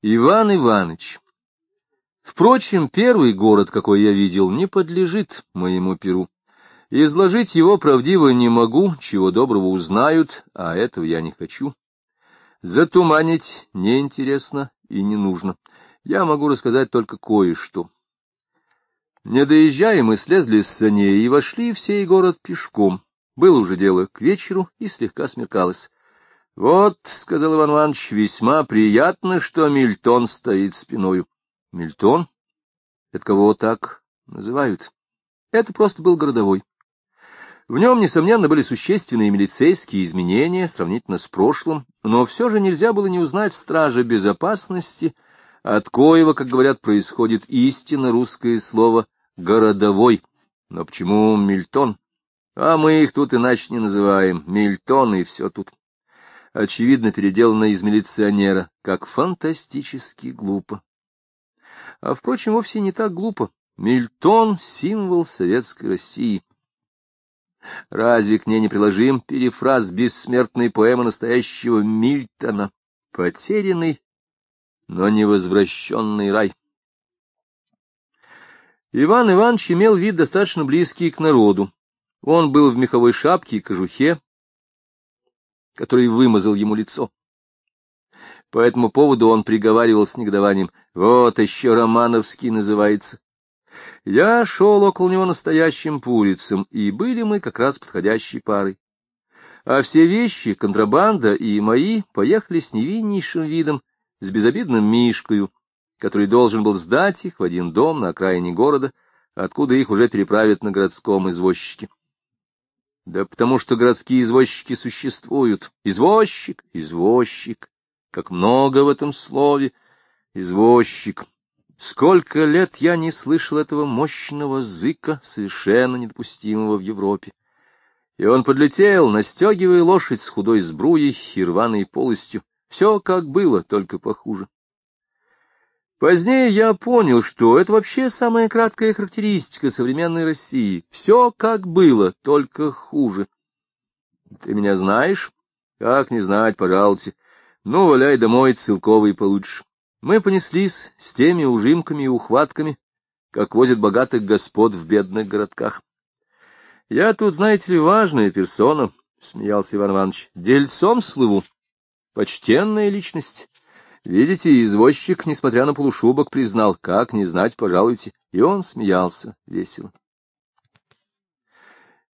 Иван Иванович. Впрочем, первый город, какой я видел, не подлежит моему перу. Изложить его правдиво не могу, чего доброго узнают, а этого я не хочу. Затуманить неинтересно и не нужно. Я могу рассказать только кое-что. Не доезжая, мы слезли с саней и вошли в сей город пешком. Было уже дело к вечеру, и слегка смеркалось. — Вот, — сказал Иван Иванович, — весьма приятно, что Мильтон стоит спиною. — Мильтон? Это кого так называют? Это просто был городовой. В нем, несомненно, были существенные милицейские изменения сравнительно с прошлым, но все же нельзя было не узнать стража безопасности, от коего, как говорят, происходит истинно русское слово «городовой». Но почему Мильтон? А мы их тут иначе не называем. Мильтон и все тут. Очевидно, переделано из милиционера, как фантастически глупо. А, впрочем, вовсе не так глупо. Мильтон — символ советской России. Разве к ней не приложим перефраз бессмертной поэмы настоящего Мильтона «Потерянный, но невозвращенный рай»? Иван Иванович имел вид достаточно близкий к народу. Он был в меховой шапке и кожухе, который вымазал ему лицо. По этому поводу он приговаривал с негодованием. Вот еще Романовский называется. Я шел около него настоящим пурицем, и были мы как раз подходящей парой. А все вещи, контрабанда и мои поехали с невиннейшим видом, с безобидным Мишкою, который должен был сдать их в один дом на окраине города, откуда их уже переправят на городском извозчике. Да потому что городские извозчики существуют. Извозчик, извозчик. Как много в этом слове. Извозчик. Сколько лет я не слышал этого мощного зыка, совершенно недопустимого в Европе. И он подлетел, настегивая лошадь с худой сбруей и рваной полостью. Все как было, только похуже. Позднее я понял, что это вообще самая краткая характеристика современной России. Все как было, только хуже. Ты меня знаешь? Как не знать, пожалуйте. Ну, валяй домой, целковый получше. Мы понеслись с теми ужимками и ухватками, как возят богатых господ в бедных городках. Я тут, знаете ли, важная персона, — смеялся Иван Иванович, — дельцом слыву, почтенная личность. Видите, извозчик, несмотря на полушубок, признал, как не знать, пожалуйте, и он смеялся весело.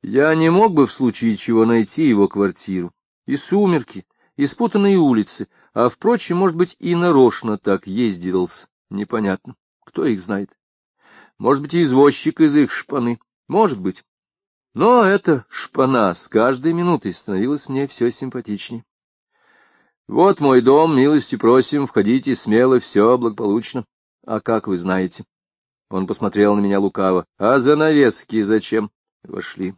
Я не мог бы в случае чего найти его квартиру. И сумерки, и спутанные улицы, а, впрочем, может быть, и нарочно так ездился, непонятно, кто их знает. Может быть, и извозчик из их шпаны, может быть. Но эта шпана с каждой минутой становилась мне все симпатичнее. Вот мой дом, милости просим, входите смело, все благополучно. А как вы знаете? Он посмотрел на меня лукаво. А занавески зачем? Вошли.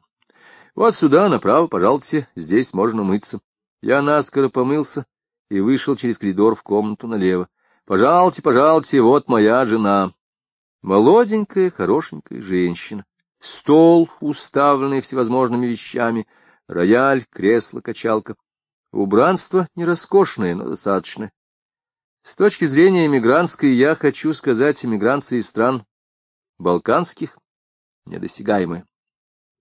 Вот сюда, направо, пожалуйте, здесь можно мыться. Я наскоро помылся и вышел через коридор в комнату налево. «Пожалуйте, пожалуйте, вот моя жена». Молоденькая, хорошенькая женщина. Стол, уставленный всевозможными вещами, рояль, кресло, качалка. Убранство не роскошное, но достаточное. С точки зрения эмигрантской, я хочу сказать, эмиграции стран балканских недосягаемые.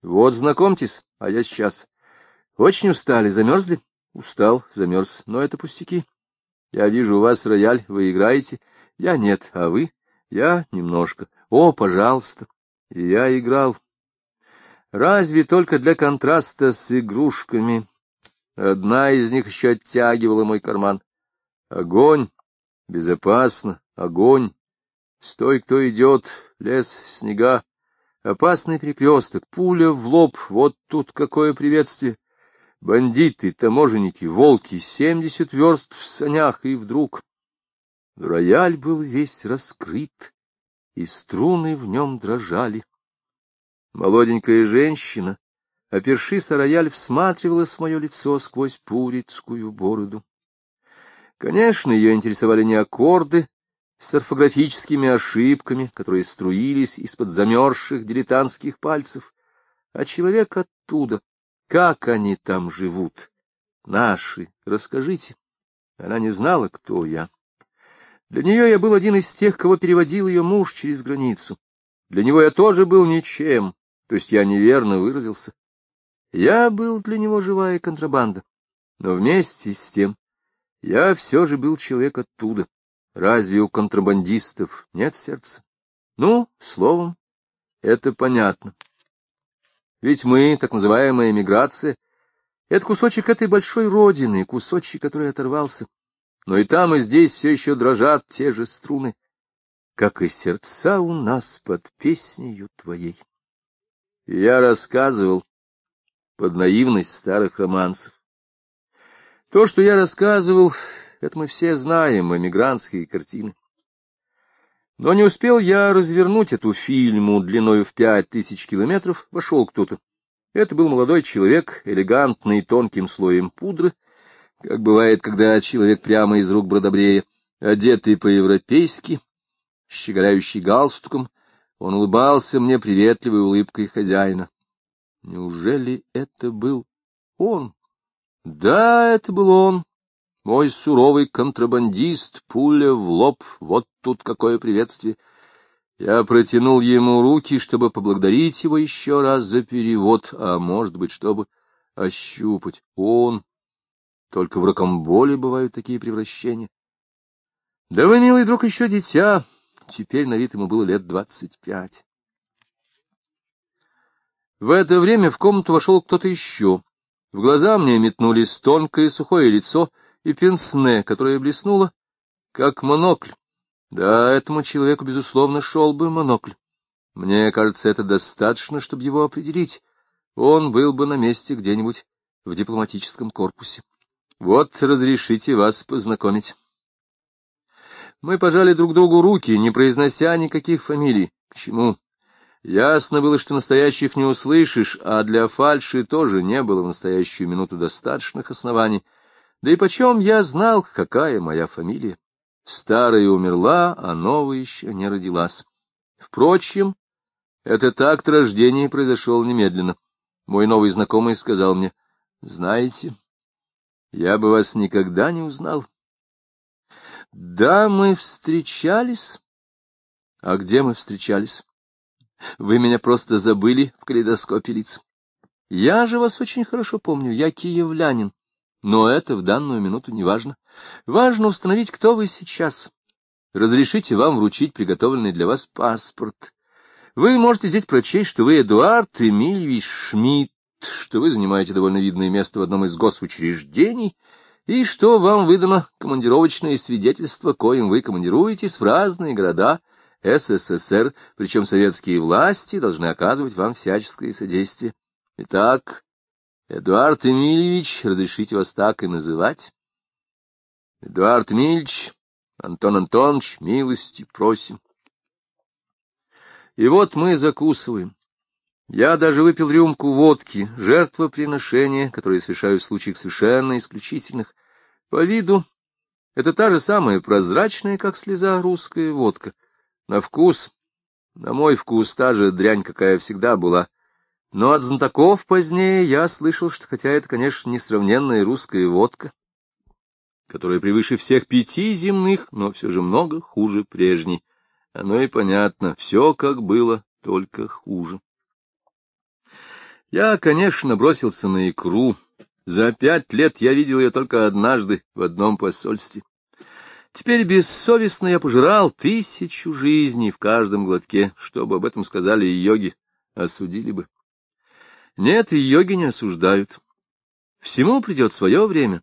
Вот, знакомьтесь, а я сейчас. Очень устали, замерзли? Устал, замерз, но это пустяки. Я вижу, у вас рояль, вы играете. Я нет, а вы? Я немножко. О, пожалуйста. И я играл. Разве только для контраста с игрушками. Одна из них еще оттягивала мой карман. Огонь. Безопасно. Огонь. Стой, кто идет. Лес, снега. Опасный перекресток. Пуля в лоб. Вот тут какое приветствие. Бандиты, таможенники, волки, семьдесят верст в санях, и вдруг... Рояль был весь раскрыт, и струны в нем дрожали. Молоденькая женщина, опершись о рояль, всматривалась в мое лицо сквозь пурицкую бороду. Конечно, ее интересовали не аккорды с орфографическими ошибками, которые струились из-под замерзших дилетантских пальцев, а человек оттуда, как они там живут? Наши, расскажите. Она не знала, кто я. Для нее я был один из тех, кого переводил ее муж через границу. Для него я тоже был ничем, то есть я неверно выразился. Я был для него живая контрабанда, но вместе с тем я все же был человек оттуда. Разве у контрабандистов нет сердца? Ну, словом, это понятно. Ведь мы, так называемая эмиграция, это кусочек этой большой родины, кусочек, который оторвался. Но и там, и здесь все еще дрожат те же струны, как и сердца у нас под песнею твоей. Я рассказывал под наивность старых романсов. То, что я рассказывал, это мы все знаем, эмигрантские картины. Но не успел я развернуть эту фильму длиною в пять тысяч километров, вошел кто-то. Это был молодой человек, элегантный тонким слоем пудры, как бывает, когда человек прямо из рук бродобрея, одетый по-европейски, щеголяющий галстуком, он улыбался мне приветливой улыбкой хозяина. Неужели это был он? Да, это был он, мой суровый контрабандист, пуля в лоб, вот тут какое приветствие. Я протянул ему руки, чтобы поблагодарить его еще раз за перевод, а может быть, чтобы ощупать. Он... Только в ракомболе бывают такие превращения. Да вы, милый друг, еще дитя. Теперь на вид ему было лет двадцать пять. В это время в комнату вошел кто-то еще. В глаза мне метнулись тонкое сухое лицо — и пенсне, которое блеснуло, как монокль. Да, этому человеку, безусловно, шел бы монокль. Мне кажется, это достаточно, чтобы его определить. Он был бы на месте где-нибудь в дипломатическом корпусе. Вот разрешите вас познакомить. Мы пожали друг другу руки, не произнося никаких фамилий. К чему? Ясно было, что настоящих не услышишь, а для фальши тоже не было в настоящую минуту достаточных оснований — да и почем я знал, какая моя фамилия? Старая умерла, а новая еще не родилась. Впрочем, этот акт рождения произошел немедленно. Мой новый знакомый сказал мне, «Знаете, я бы вас никогда не узнал». Да, мы встречались. А где мы встречались? Вы меня просто забыли в калейдоскопе лиц. Я же вас очень хорошо помню, я киевлянин. Но это в данную минуту не важно. Важно установить, кто вы сейчас. Разрешите вам вручить приготовленный для вас паспорт. Вы можете здесь прочесть, что вы Эдуард Эмильевич Шмидт, что вы занимаете довольно видное место в одном из госучреждений, и что вам выдано командировочное свидетельство, коим вы командируетесь в разные города СССР, причем советские власти должны оказывать вам всяческое содействие. Итак, Эдуард Эмильевич, разрешите вас так и называть? Эдуард Эмильевич, Антон Антонович, милости просим. И вот мы закусываем. Я даже выпил рюмку водки, жертвоприношения, которые совершаю в случаях совершенно исключительных. По виду это та же самая прозрачная, как слеза, русская водка. На вкус, на мой вкус, та же дрянь, какая всегда была. Но от знатоков позднее я слышал, что хотя это, конечно, несравненная русская водка, которая превыше всех пяти земных, но все же много хуже прежней. Оно и понятно, все как было, только хуже. Я, конечно, бросился на икру. За пять лет я видел ее только однажды в одном посольстве. Теперь бессовестно я пожирал тысячу жизней в каждом глотке, чтобы об этом сказали йоги, осудили бы. Нет, йоги не осуждают. Всему придет свое время.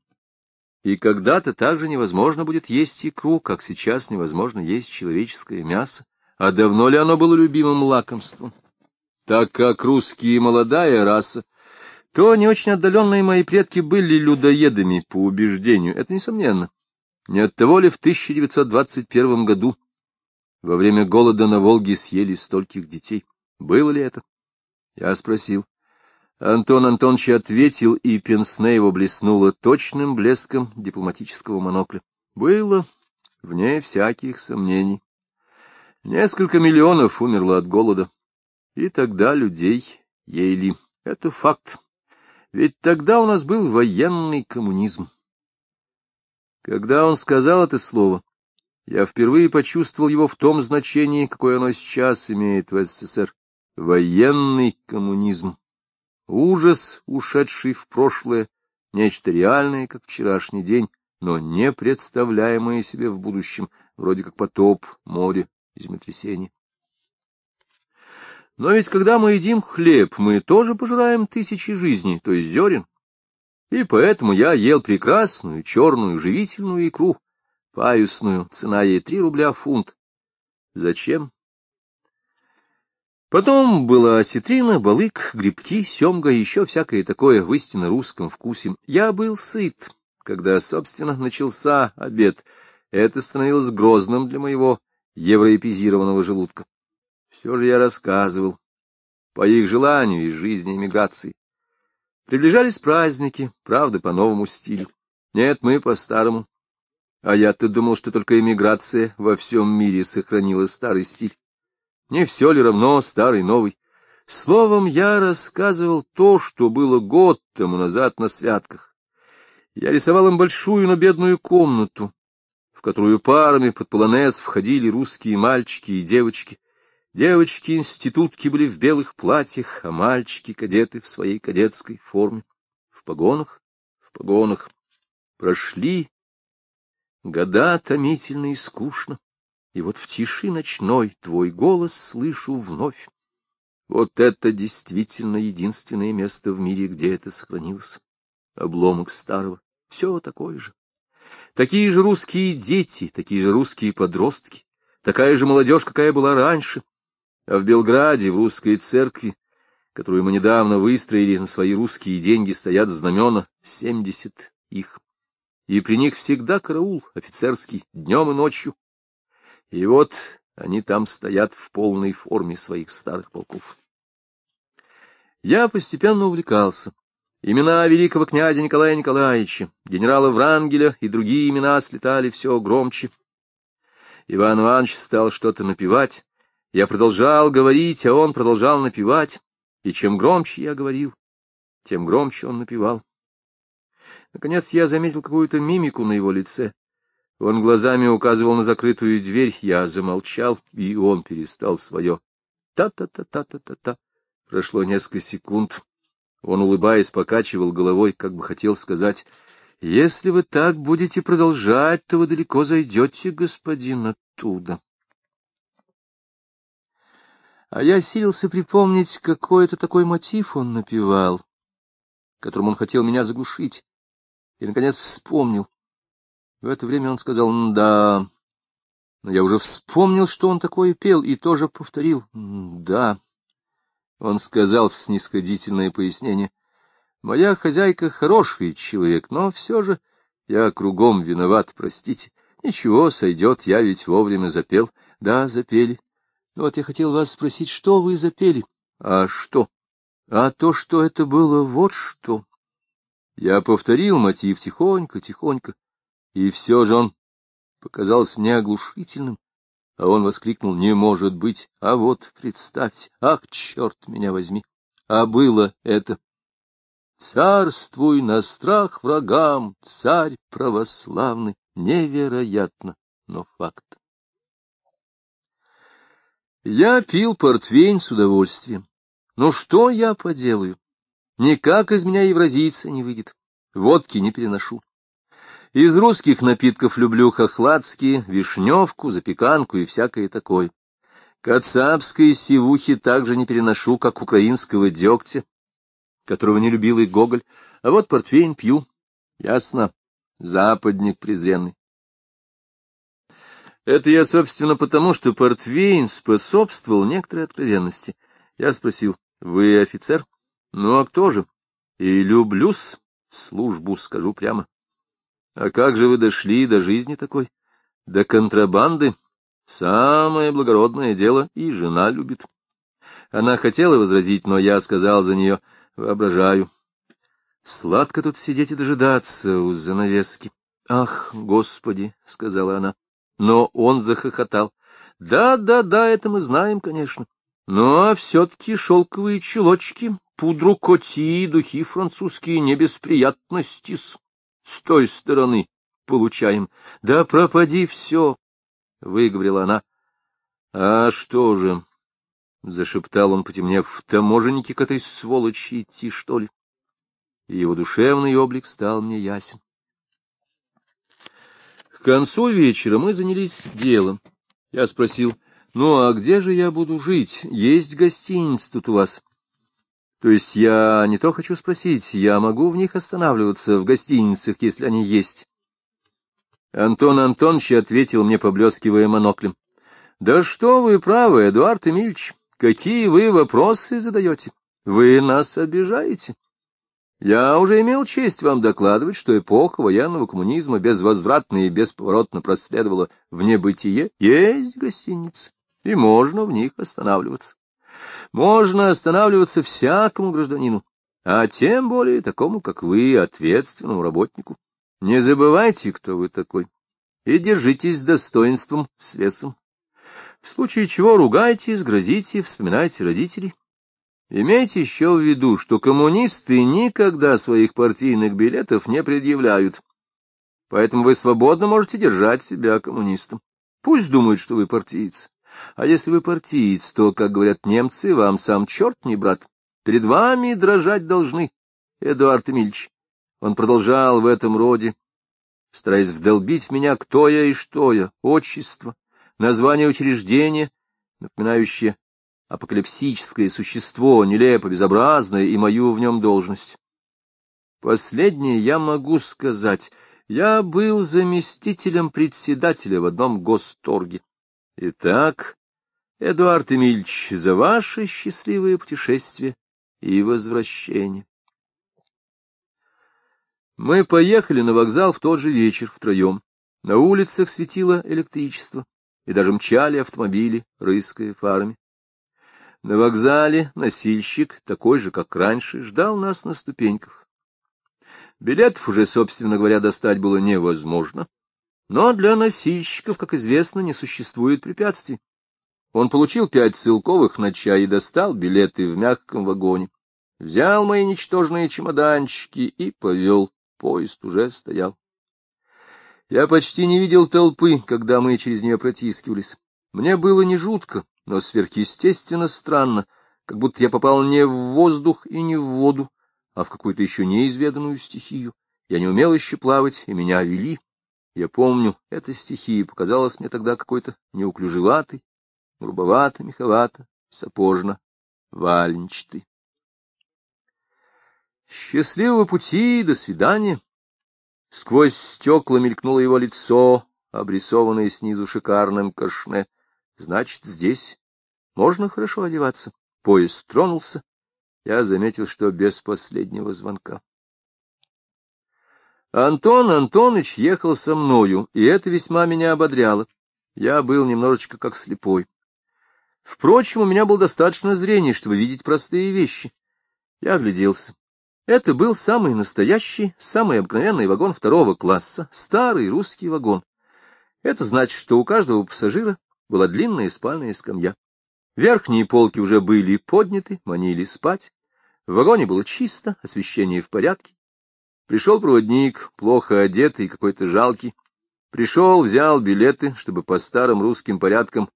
И когда-то также невозможно будет есть икру, как сейчас невозможно есть человеческое мясо. А давно ли оно было любимым лакомством? Так как русские молодая раса, то не очень отдаленные мои предки были людоедами по убеждению, это несомненно. Не от того ли в 1921 году во время голода на Волге съели стольких детей? Было ли это? Я спросил. Антон Антонович ответил, и пенсне его блеснуло точным блеском дипломатического монокля. Было, вне всяких сомнений. Несколько миллионов умерло от голода, и тогда людей ели. Это факт. Ведь тогда у нас был военный коммунизм. Когда он сказал это слово, Я впервые почувствовал его в том значении, какое оно сейчас имеет в СССР. Военный коммунизм. Ужас, ушедший в прошлое, нечто реальное, как вчерашний день, но не представляемое себе в будущем, вроде как потоп, море, землетрясение. Но ведь когда мы едим хлеб, мы тоже пожираем тысячи жизней, то есть зерен. И поэтому я ел прекрасную черную живительную икру, паюсную, цена ей три рубля фунт. Зачем? Потом была осетрина, балык, грибки, семга и еще всякое такое в истинно русском вкусе. Я был сыт, когда, собственно, начался обед. Это становилось грозным для моего евроэпизированного желудка. Все же я рассказывал по их желанию из жизни эмиграции. Приближались праздники, правда, по новому стилю. Нет, мы по-старому. А я-то думал, что только эмиграция во всем мире сохранила старый стиль. Не все ли равно старый, новый? Словом, я рассказывал то, что было год тому назад на святках. Я рисовал им большую, но бедную комнату, в которую парами под полонез входили русские мальчики и девочки. Девочки-институтки были в белых платьях, а мальчики-кадеты в своей кадетской форме. В погонах, в погонах. Прошли года томительно и скучно. И вот в тиши ночной твой голос слышу вновь. Вот это действительно единственное место в мире, где это сохранилось. Обломок старого. Все такое же. Такие же русские дети, такие же русские подростки, такая же молодежь, какая была раньше. А в Белграде, в русской церкви, которую мы недавно выстроили на свои русские деньги, стоят знамена, семьдесят их. И при них всегда караул офицерский, днем и ночью, и вот они там стоят в полной форме своих старых полков. Я постепенно увлекался. Имена великого князя Николая Николаевича, генерала Врангеля и другие имена слетали все громче. Иван Иванович стал что-то напевать. Я продолжал говорить, а он продолжал напевать. И чем громче я говорил, тем громче он напевал. Наконец я заметил какую-то мимику на его лице. Он глазами указывал на закрытую дверь, я замолчал, и он перестал свое. Та-та-та-та-та-та-та. Прошло несколько секунд. Он, улыбаясь, покачивал головой, как бы хотел сказать, «Если вы так будете продолжать, то вы далеко зайдете, господин, оттуда». А я силился припомнить, какой это такой мотив он напевал, которым он хотел меня заглушить, и, наконец, вспомнил. В это время он сказал «да». Но я уже вспомнил, что он такое пел, и тоже повторил «да». Он сказал в снисходительное пояснение «Моя хозяйка хороший человек, но все же я кругом виноват, простите. Ничего, сойдет, я ведь вовремя запел. Да, запели. Но вот я хотел вас спросить, что вы запели? А что? А то, что это было вот что». Я повторил мотив тихонько, тихонько. И все же он показался мне оглушительным, а он воскликнул «Не может быть! А вот, представьте! Ах, черт меня возьми! А было это!» Царствуй на страх врагам, царь православный, невероятно, но факт. Я пил портвейн с удовольствием. Ну что я поделаю? Никак из меня евразийца не выйдет. Водки не переношу. Из русских напитков люблю хохладские, вишневку, запеканку и всякое такое. Кацапской сивухи также не переношу, как украинского дегтя, которого не любил и Гоголь. А вот портвейн пью. Ясно. Западник презренный. Это я, собственно, потому, что портвейн способствовал некоторой откровенности. Я спросил, вы офицер? Ну, а кто же? И люблю-с службу, скажу прямо. А как же вы дошли до жизни такой? До контрабанды? Самое благородное дело, и жена любит. Она хотела возразить, но я сказал за нее, воображаю. Сладко тут сидеть и дожидаться у занавески. Ах, Господи, — сказала она. Но он захохотал. Да, да, да, это мы знаем, конечно. А все-таки шелковые чулочки, пудру коти и духи французские не без приятности -с с той стороны получаем. Да пропади все, — выговорила она. — А что же? — зашептал он, потемнев, — в таможенники к этой сволочи идти, что ли? Его душевный облик стал мне ясен. К концу вечера мы занялись делом. Я спросил, ну а где же я буду жить? Есть гостиница тут у вас? То есть я не то хочу спросить, я могу в них останавливаться, в гостиницах, если они есть. Антон Антонович ответил мне, поблескивая моноклем. — Да что вы правы, Эдуард Эмильевич, какие вы вопросы задаете? Вы нас обижаете. Я уже имел честь вам докладывать, что эпоха военного коммунизма безвозвратно и бесповоротно проследовала в небытие. Есть гостиницы, и можно в них останавливаться. Можно останавливаться всякому гражданину, а тем более такому, как вы, ответственному работнику. Не забывайте, кто вы такой, и держитесь с достоинством, с весом. В случае чего ругайтесь, грозите, вспоминайте родителей. Имейте еще в виду, что коммунисты никогда своих партийных билетов не предъявляют. Поэтому вы свободно можете держать себя коммунистом. Пусть думают, что вы партиец. А если вы партиец, то, как говорят немцы, вам сам черт не брат. Перед вами дрожать должны, Эдуард Эмильевич. Он продолжал в этом роде, стараясь вдолбить в меня, кто я и что я, отчество, название учреждения, напоминающее апокалипсическое существо, нелепо безобразное, и мою в нем должность. Последнее я могу сказать. Я был заместителем председателя в одном госторге. Итак, Эдуард Эмильевич, за ваше счастливое путешествие и возвращение. Мы поехали на вокзал в тот же вечер втроем. На улицах светило электричество, и даже мчали автомобили, рыская фарами. На вокзале носильщик, такой же, как раньше, ждал нас на ступеньках. Билетов уже, собственно говоря, достать было невозможно. Но для носильщиков, как известно, не существует препятствий. Он получил пять целковых на чай и достал билеты в мягком вагоне. Взял мои ничтожные чемоданчики и повел поезд уже стоял. Я почти не видел толпы, когда мы через нее протискивались. Мне было не жутко, но сверхъестественно странно, как будто я попал не в воздух и не в воду, а в какую-то еще неизведанную стихию. Я не умел еще плавать, и меня вели. Я помню, эта стихия показалась мне тогда какой-то неуклюжеватой, грубовато, меховато, сапожно, валенчатой. Счастливого пути, до свидания. Сквозь стекла мелькнуло его лицо, обрисованное снизу шикарным кашне. Значит, здесь можно хорошо одеваться. Поезд тронулся. Я заметил, что без последнего звонка. Антон Антонович ехал со мною, и это весьма меня ободряло. Я был немножечко как слепой. Впрочем, у меня было достаточно зрения, чтобы видеть простые вещи. Я огляделся. Это был самый настоящий, самый обыкновенный вагон второго класса, старый русский вагон. Это значит, что у каждого пассажира была длинная спальная скамья. Верхние полки уже были подняты, манили спать. В вагоне было чисто, освещение в порядке. Пришел проводник, плохо одетый, какой-то жалкий. Пришел, взял билеты, чтобы по старым русским порядкам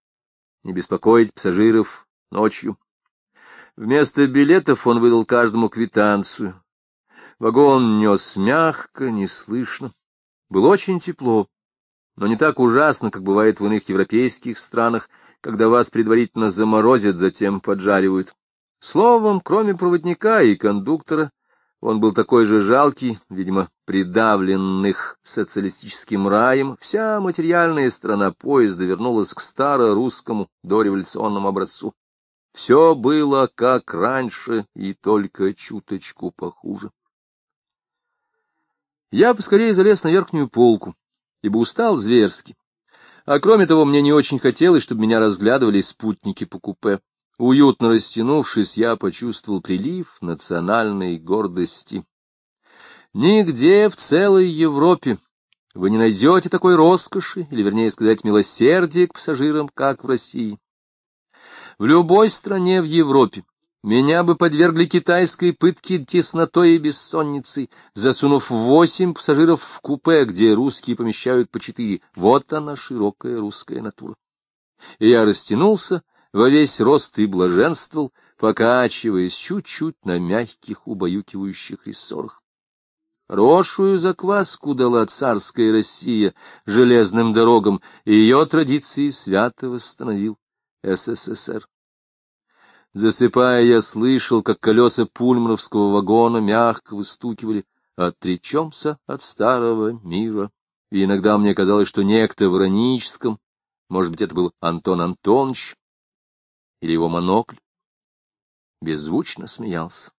не беспокоить пассажиров ночью. Вместо билетов он выдал каждому квитанцию. Вагон нес мягко, неслышно. Было очень тепло, но не так ужасно, как бывает в иных европейских странах, когда вас предварительно заморозят, затем поджаривают. Словом, кроме проводника и кондуктора, он был такой же жалкий, видимо, придавленных социалистическим раем, вся материальная сторона поезда вернулась к старо-русскому дореволюционному образцу. Все было как раньше и только чуточку похуже. Я поскорее залез на верхнюю полку, ибо устал зверски. А кроме того, мне не очень хотелось, чтобы меня разглядывали спутники по купе. Уютно растянувшись, я почувствовал прилив национальной гордости. Нигде в целой Европе вы не найдете такой роскоши, или, вернее сказать, милосердия к пассажирам, как в России. В любой стране в Европе Меня бы подвергли китайской пытке теснотой и бессонницей, засунув восемь пассажиров в купе, где русские помещают по четыре. Вот она, широкая русская натура. И я растянулся во весь рост и блаженствовал, покачиваясь чуть-чуть на мягких убаюкивающих рессорах. Хорошую закваску дала царская Россия железным дорогам, и ее традиции свято восстановил СССР. Засыпая, я слышал, как колеса пульмановского вагона мягко выстукивали «Отречемся от старого мира». И иногда мне казалось, что некто в ироническом, может быть, это был Антон Антонович или его монокль, беззвучно смеялся.